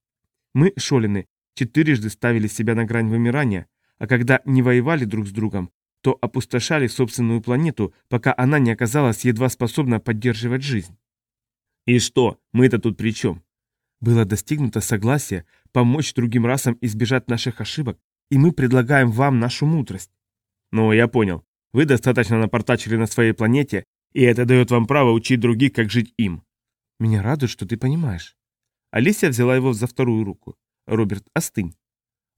Мы, Шолины, четырежды ставили себя на грань вымирания, а когда не воевали друг с другом, то опустошали собственную планету, пока она не оказалась едва способна поддерживать жизнь. И что, мы-то тут при чем? Было достигнуто согласие помочь другим расам избежать наших ошибок, и мы предлагаем вам нашу мудрость. Ну, я понял. Вы достаточно напортачили на своей планете, и это дает вам право учить других, как жить им. Меня радует, что ты понимаешь. Алисия взяла его за вторую руку. Роберт, остынь.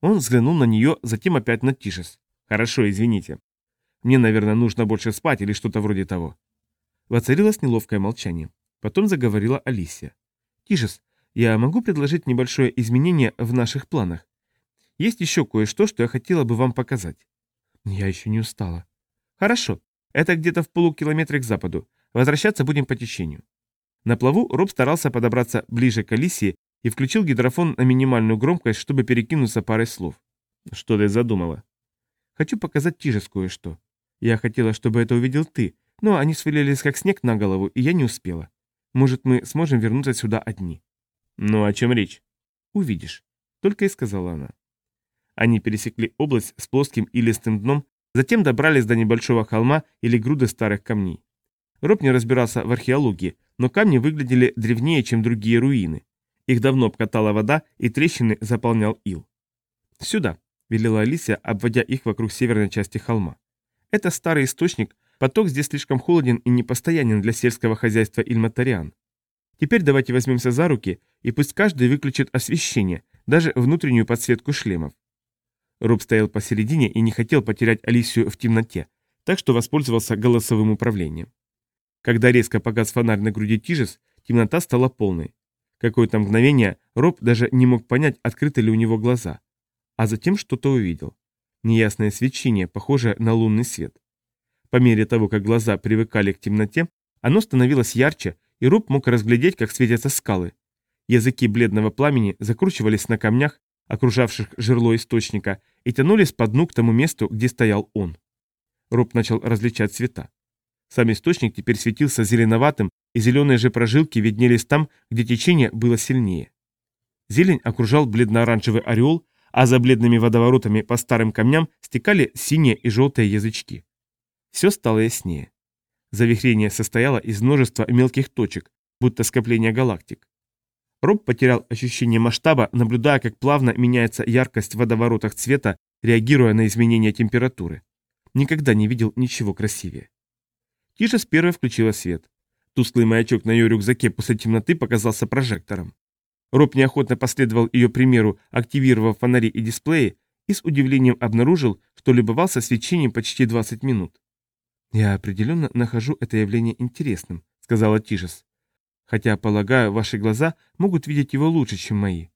Он взглянул на нее, затем опять на Тишес. Хорошо, извините. Мне, наверное, нужно больше спать или что-то вроде того. Воцарилось неловкое молчание. Потом заговорила Алисия. Тишес, я могу предложить небольшое изменение в наших планах. Есть еще кое-что, что я хотела бы вам показать. Я еще не устала. Хорошо. Это где-то в полукилометре к западу. Возвращаться будем по течению. На плаву Роб старался подобраться ближе к Алисии и включил гидрофон на минимальную громкость, чтобы перекинуться парой слов. Что ты задумала? Хочу показать Тижес кое-что. Я хотела, чтобы это увидел ты, но они свалились как снег на голову, и я не успела. Может, мы сможем вернуться сюда одни. Ну, о чем речь? Увидишь. Только и сказала она. Они пересекли область с плоским и листым дном, затем добрались до небольшого холма или груды старых камней. Роб не разбирался в археологии, но камни выглядели древнее, чем другие руины. Их давно обкатала вода, и трещины заполнял ил. «Сюда», — велела Алисия, обводя их вокруг северной части холма. «Это старый источник, поток здесь слишком холоден и непостоянен для сельского хозяйства Ильматариан. Теперь давайте возьмемся за руки, и пусть каждый выключит освещение, даже внутреннюю подсветку шлемов». Руб стоял посередине и не хотел потерять Алисию в темноте, так что воспользовался голосовым управлением. Когда резко погас фонарь на груди Тижес, темнота стала полной. Какое-то мгновение Роб даже не мог понять, открыты ли у него глаза. А затем что-то увидел. Неясное свечение, похожее на лунный свет. По мере того, как глаза привыкали к темноте, оно становилось ярче, и Роб мог разглядеть, как светятся скалы. Языки бледного пламени закручивались на камнях, окружавших жерло источника, и тянулись по дну к тому месту, где стоял он. Роб начал различать цвета. Сам источник теперь светился зеленоватым, и зеленые же прожилки виднелись там, где течение было сильнее. Зелень окружал бледно-оранжевый ореол, а за бледными водоворотами по старым камням стекали синие и желтые язычки. Все стало яснее. Завихрение состояло из множества мелких точек, будто скопление галактик. Роб потерял ощущение масштаба, наблюдая, как плавно меняется яркость в водоворотах цвета, реагируя на изменения температуры. Никогда не видел ничего красивее. Тиша с первой включила свет. Тусклый маячок на ее рюкзаке после темноты показался прожектором. Роб неохотно последовал ее примеру, активировав фонари и дисплеи, и с удивлением обнаружил, что любовался свечением почти 20 минут. «Я определенно нахожу это явление интересным», — сказала Тижес. «Хотя, полагаю, ваши глаза могут видеть его лучше, чем мои.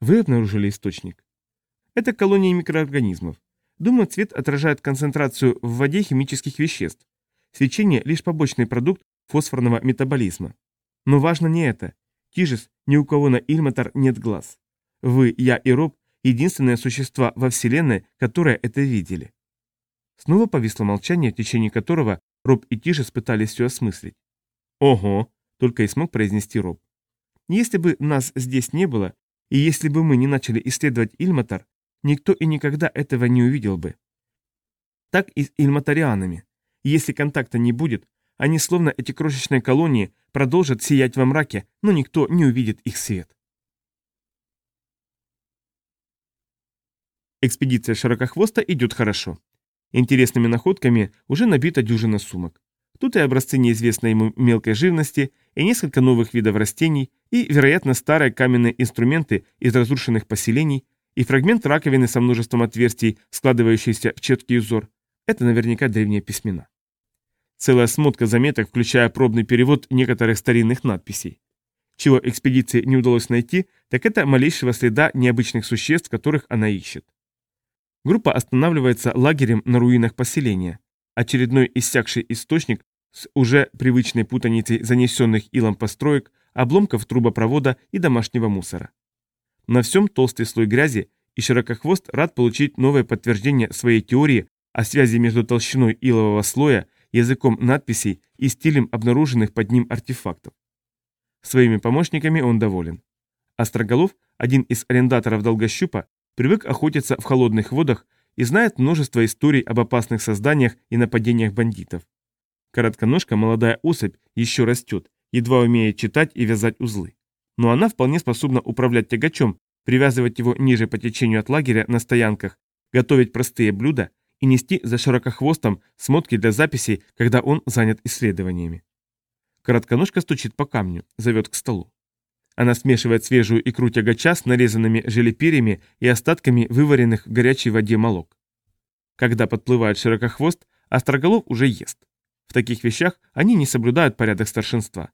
Вы обнаружили источник?» «Это колония микроорганизмов. Думаю, цвет отражает концентрацию в воде химических веществ. Свечение – лишь побочный продукт фосфорного метаболизма. Но важно не это. Тижес, ни у кого на Ильматор нет глаз. Вы, я и Роб – единственные существа во Вселенной, которые это видели. Снова повисло молчание, в течение которого Роб и Тижес пытались все осмыслить. «Ого!» – только и смог произнести Роб. «Если бы нас здесь не было, и если бы мы не начали исследовать Ильматор, никто и никогда этого не увидел бы. Так и с ильматарианами. Если контакта не будет, они, словно эти крошечные колонии, продолжат сиять во мраке, но никто не увидит их свет. Экспедиция Широкохвоста идет хорошо. Интересными находками уже набита дюжина сумок. Тут и образцы неизвестной ему мелкой живности, и несколько новых видов растений, и, вероятно, старые каменные инструменты из разрушенных поселений, и фрагмент раковины со множеством отверстий, складывающийся в четкий узор. Это наверняка древние письмена. Целая смотка заметок, включая пробный перевод некоторых старинных надписей. Чего экспедиции не удалось найти, так это малейшего следа необычных существ, которых она ищет. Группа останавливается лагерем на руинах поселения. Очередной иссякший источник с уже привычной путаницей занесенных илом построек, обломков трубопровода и домашнего мусора. На всем толстый слой грязи, и Широкохвост рад получить новое подтверждение своей теории о связи между толщиной илового слоя, языком надписей и стилем обнаруженных под ним артефактов. Своими помощниками он доволен. Остроголов, один из арендаторов долгощупа, привык охотиться в холодных водах и знает множество историй об опасных созданиях и нападениях бандитов. Коротконожка, молодая особь, еще растет, едва умеет читать и вязать узлы. Но она вполне способна управлять тягачом, привязывать его ниже по течению от лагеря на стоянках, готовить простые блюда и нести за широкохвостом смотки для записей, когда он занят исследованиями. Коротконожка стучит по камню, зовет к столу. Она смешивает свежую икру тягача с нарезанными желеперьями и остатками вываренных в горячей воде молок. Когда подплывает широкохвост, Остроголов уже ест. В таких вещах они не соблюдают порядок старшинства.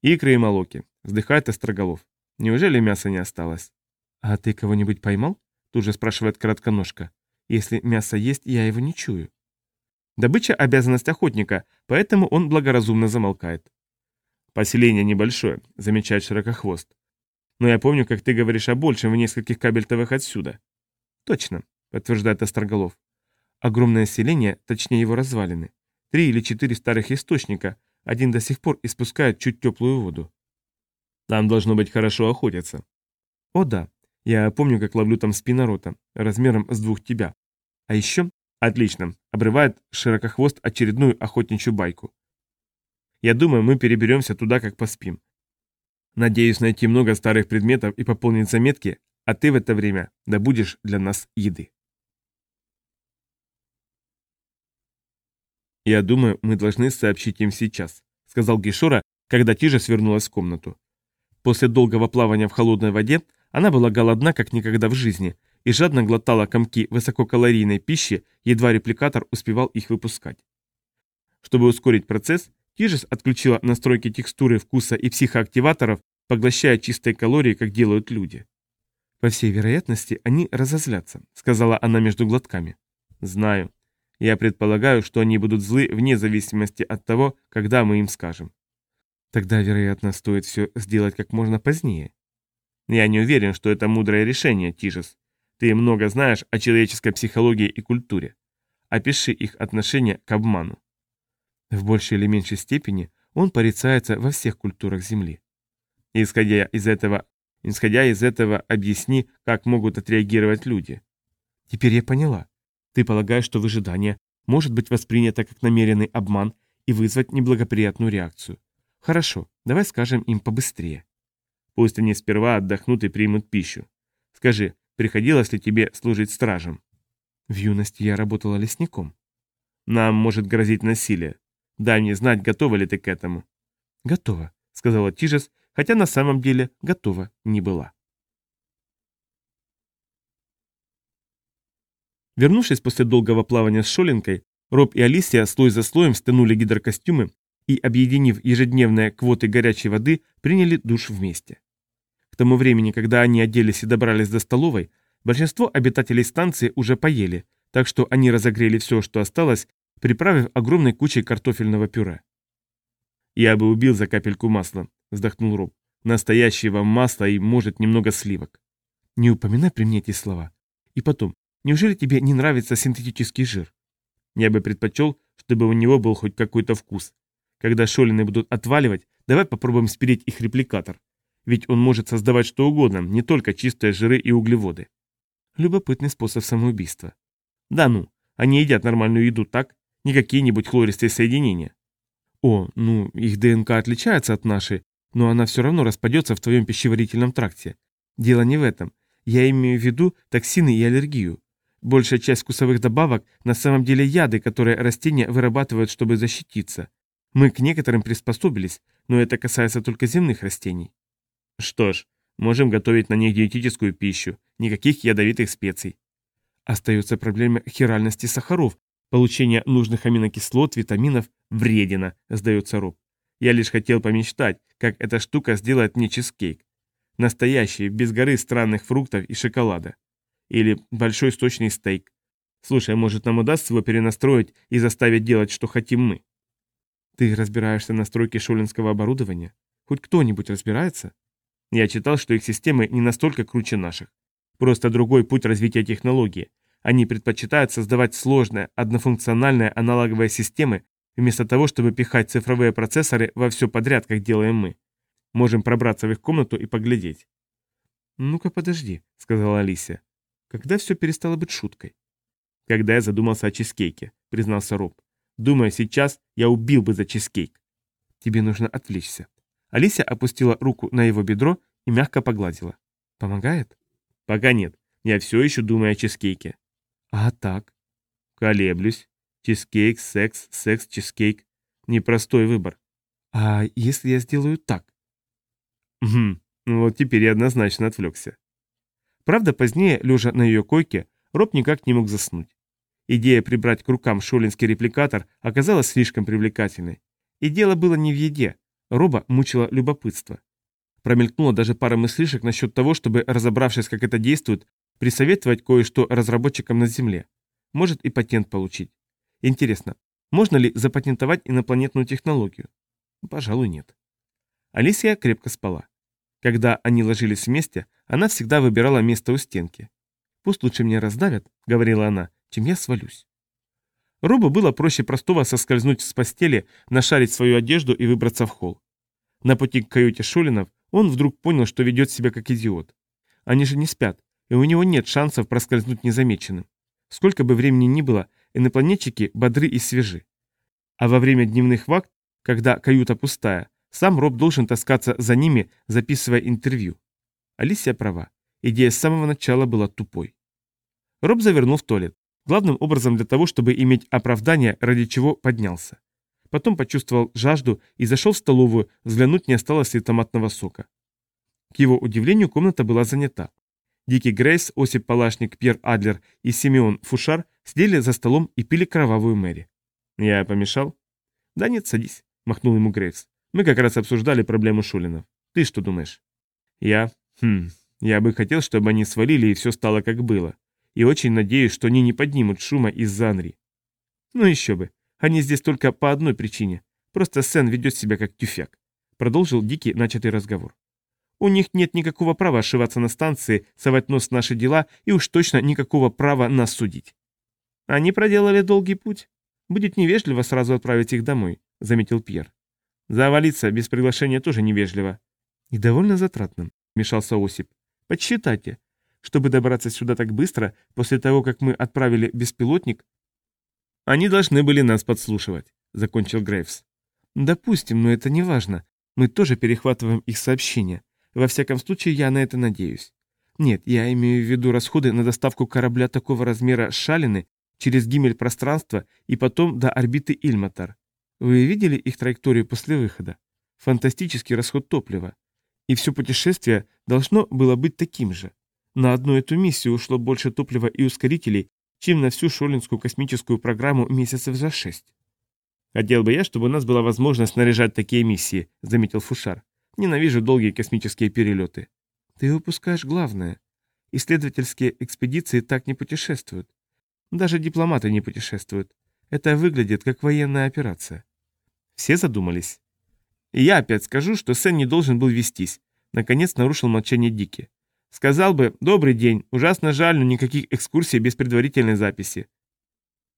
Икры и молоки, вздыхает Остроголов. Неужели мяса не осталось? А ты кого-нибудь поймал? Тут же спрашивает коротконожка. Если мясо есть, я его не чую. Добыча – обязанность охотника, поэтому он благоразумно замолкает. «Поселение небольшое», — замечает Широкохвост. «Но я помню, как ты говоришь о большем в нескольких кабельтовых отсюда». «Точно», — подтверждает Остроголов. «Огромное селение, точнее его развалины. Три или четыре старых источника, один до сих пор испускает чуть теплую воду». «Там должно быть хорошо охотиться». «О да, я помню, как ловлю там спинорота, размером с двух тебя. А еще...» «Отлично», — обрывает Широкохвост очередную охотничью байку. Я думаю, мы переберемся туда, как поспим. Надеюсь найти много старых предметов и пополнить заметки, а ты в это время добудешь для нас еды. «Я думаю, мы должны сообщить им сейчас», — сказал Гишора, когда Тижа свернулась в комнату. После долгого плавания в холодной воде она была голодна, как никогда в жизни, и жадно глотала комки высококалорийной пищи, едва репликатор успевал их выпускать. Чтобы ускорить процесс, Тижес отключила настройки текстуры, вкуса и психоактиваторов, поглощая чистые калории, как делают люди. По всей вероятности, они разозлятся, сказала она между глотками. Знаю. Я предполагаю, что они будут злы вне зависимости от того, когда мы им скажем. Тогда, вероятно, стоит все сделать как можно позднее. Я не уверен, что это мудрое решение, Тижес. Ты много знаешь о человеческой психологии и культуре. Опиши их отношение к обману. В большей или меньшей степени он порицается во всех культурах Земли. Исходя из этого, исходя из этого, объясни, как могут отреагировать люди. Теперь я поняла. Ты полагаешь, что выжидание может быть воспринято как намеренный обман и вызвать неблагоприятную реакцию. Хорошо, давай скажем им побыстрее. Пусть они сперва отдохнут и примут пищу. Скажи, приходилось ли тебе служить стражем? В юности я работала лесником. Нам может грозить насилие. Дай мне знать, готова ли ты к этому. Готова, сказала Тижес, хотя на самом деле готова не была. Вернувшись после долгого плавания с Шоленкой, Роб и Алисия слой за слоем стянули гидрокостюмы и, объединив ежедневные квоты горячей воды, приняли душ вместе. К тому времени, когда они оделись и добрались до столовой, большинство обитателей станции уже поели, так что они разогрели все, что осталось, приправив огромной кучей картофельного пюре. «Я бы убил за капельку масла», — вздохнул Роб. «Настоящего масла и, может, немного сливок». «Не упоминай при мне эти слова. И потом, неужели тебе не нравится синтетический жир?» «Я бы предпочел, чтобы у него был хоть какой-то вкус. Когда шолины будут отваливать, давай попробуем спереть их репликатор. Ведь он может создавать что угодно, не только чистые жиры и углеводы». Любопытный способ самоубийства. «Да ну, они едят нормальную еду так, не какие-нибудь хлористые соединения. О, ну, их ДНК отличается от нашей, но она все равно распадется в твоем пищеварительном тракте. Дело не в этом. Я имею в виду токсины и аллергию. Большая часть вкусовых добавок на самом деле яды, которые растения вырабатывают, чтобы защититься. Мы к некоторым приспособились, но это касается только земных растений. Что ж, можем готовить на них диетическую пищу, никаких ядовитых специй. Остается проблема хиральности сахаров, Получение нужных аминокислот, витаминов вредено, сдается Роб. Я лишь хотел помечтать, как эта штука сделает мне чизкейк. Настоящий, без горы странных фруктов и шоколада. Или большой сточный стейк. Слушай, может нам удастся его перенастроить и заставить делать, что хотим мы? Ты разбираешься в настройке шолинского оборудования? Хоть кто-нибудь разбирается? Я читал, что их системы не настолько круче наших. Просто другой путь развития технологии, они предпочитают создавать сложные, однофункциональные аналоговые системы, вместо того, чтобы пихать цифровые процессоры во все подряд, как делаем мы. Можем пробраться в их комнату и поглядеть. «Ну-ка, подожди», — сказала Алисия. «Когда все перестало быть шуткой?» «Когда я задумался о чизкейке», — признался Роб. «Думаю, сейчас я убил бы за чизкейк». «Тебе нужно отвлечься». Алисия опустила руку на его бедро и мягко погладила. «Помогает?» «Пока нет. Я все еще думаю о чизкейке». А так? Колеблюсь. Чизкейк, секс, секс, чизкейк. Непростой выбор. А если я сделаю так? Угу. Вот теперь я однозначно отвлекся. Правда, позднее, лежа на ее койке, Роб никак не мог заснуть. Идея прибрать к рукам шолинский репликатор оказалась слишком привлекательной. И дело было не в еде. Роба мучило любопытство. Промелькнула даже пара мыслишек насчет того, чтобы, разобравшись, как это действует, присоветовать кое-что разработчикам на Земле. Может и патент получить. Интересно, можно ли запатентовать инопланетную технологию? Пожалуй, нет. Алисия крепко спала. Когда они ложились вместе, она всегда выбирала место у стенки. «Пусть лучше меня раздавят», — говорила она, — «чем я свалюсь». Робу было проще простого соскользнуть с постели, нашарить свою одежду и выбраться в холл. На пути к каюте Шулинов он вдруг понял, что ведет себя как идиот. Они же не спят, и у него нет шансов проскользнуть незамеченным. Сколько бы времени ни было, инопланетчики бодры и свежи. А во время дневных вахт, когда каюта пустая, сам Роб должен таскаться за ними, записывая интервью. Алисия права. Идея с самого начала была тупой. Роб завернул в туалет, главным образом для того, чтобы иметь оправдание, ради чего поднялся. Потом почувствовал жажду и зашел в столовую, взглянуть, не осталось ли томатного сока. К его удивлению, комната была занята. Дикий Грейс, Осип Палашник, Пьер Адлер и Симеон Фушар сидели за столом и пили кровавую Мэри. «Я помешал?» «Да нет, садись», — махнул ему Грейс. «Мы как раз обсуждали проблему Шулинов. Ты что думаешь?» «Я? Хм, Я бы хотел, чтобы они свалили и все стало как было. И очень надеюсь, что они не поднимут шума из-за Анри. Ну еще бы. Они здесь только по одной причине. Просто Сен ведет себя как тюфяк. Продолжил Дикий начатый разговор. У них нет никакого права ошиваться на станции, совать нос в наши дела и уж точно никакого права нас судить. Они проделали долгий путь. Будет невежливо сразу отправить их домой, заметил Пьер. Завалиться без приглашения тоже невежливо. И довольно затратным, вмешался Осип. Подсчитайте. Чтобы добраться сюда так быстро, после того, как мы отправили беспилотник... Они должны были нас подслушивать, закончил Грейвс. Допустим, но это не важно. Мы тоже перехватываем их сообщения. Во всяком случае, я на это надеюсь. Нет, я имею в виду расходы на доставку корабля такого размера Шалины через гимель пространства и потом до орбиты Ильматар. Вы видели их траекторию после выхода? Фантастический расход топлива. И все путешествие должно было быть таким же. На одну эту миссию ушло больше топлива и ускорителей, чем на всю шолинскую космическую программу месяцев за шесть. «Хотел бы я, чтобы у нас была возможность снаряжать такие миссии», — заметил Фушар. «Ненавижу долгие космические перелеты». «Ты упускаешь главное. Исследовательские экспедиции так не путешествуют. Даже дипломаты не путешествуют. Это выглядит как военная операция». Все задумались. Я опять скажу, что Сен не должен был вестись. Наконец нарушил молчание Дики. Сказал бы «Добрый день, ужасно жаль, но никаких экскурсий без предварительной записи».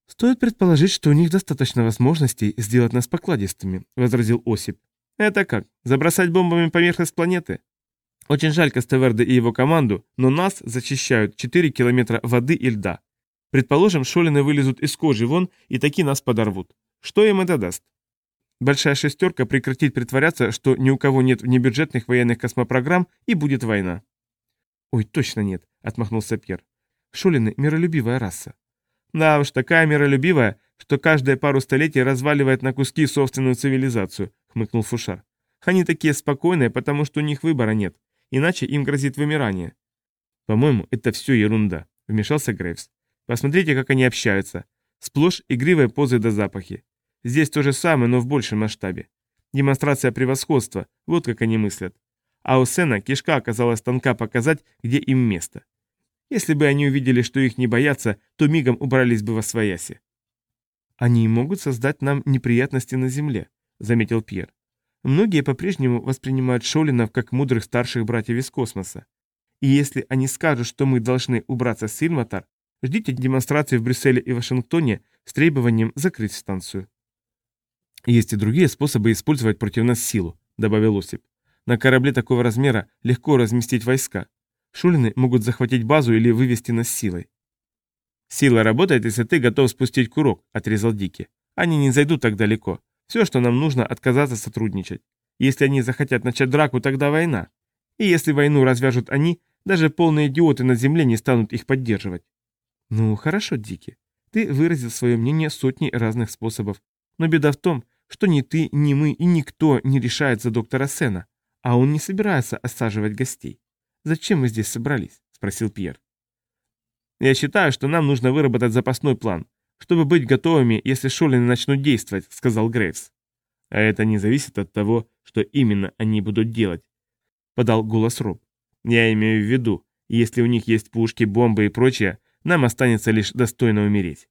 «Стоит предположить, что у них достаточно возможностей сделать нас покладистыми», — возразил Осип. «Это как? Забросать бомбами поверхность планеты?» «Очень жаль Кастеверда и его команду, но нас зачищают 4 километра воды и льда. Предположим, шолины вылезут из кожи вон и таки нас подорвут. Что им это даст?» Большая шестерка прекратит притворяться, что ни у кого нет внебюджетных военных космопрограмм, и будет война. «Ой, точно нет», — отмахнулся Пьер. «Шолины — миролюбивая раса. Да уж, такая миролюбивая, что каждые пару столетий разваливает на куски собственную цивилизацию, хмыкнул Фушар. Они такие спокойные, потому что у них выбора нет, иначе им грозит вымирание. По-моему, это все ерунда, вмешался Грейвс. Посмотрите, как они общаются. Сплошь игривые позы до запахи. Здесь то же самое, но в большем масштабе. Демонстрация превосходства, вот как они мыслят. А у Сена кишка оказалась тонка показать, где им место. Если бы они увидели, что их не боятся, то мигом убрались бы во свояси. «Они могут создать нам неприятности на Земле», — заметил Пьер. «Многие по-прежнему воспринимают Шолинов как мудрых старших братьев из космоса. И если они скажут, что мы должны убраться с Ильматар, ждите демонстрации в Брюсселе и Вашингтоне с требованием закрыть станцию». «Есть и другие способы использовать против нас силу», — добавил Осип. «На корабле такого размера легко разместить войска. Шулины могут захватить базу или вывести нас силой. «Сила работает, если ты готов спустить курок», — отрезал Дики. «Они не зайдут так далеко. Все, что нам нужно, отказаться сотрудничать. Если они захотят начать драку, тогда война. И если войну развяжут они, даже полные идиоты на земле не станут их поддерживать». «Ну, хорошо, Дики. Ты выразил свое мнение сотни разных способов. Но беда в том, что ни ты, ни мы и никто не решает за доктора Сена, а он не собирается осаживать гостей. «Зачем мы здесь собрались?» – спросил Пьер. «Я считаю, что нам нужно выработать запасной план, чтобы быть готовыми, если Шолины начнут действовать», – сказал Грейвс. «А это не зависит от того, что именно они будут делать», – подал голос Роб. «Я имею в виду, если у них есть пушки, бомбы и прочее, нам останется лишь достойно умереть».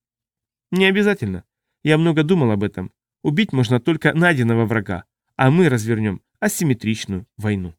«Не обязательно. Я много думал об этом. Убить можно только найденного врага, а мы развернем асимметричную войну».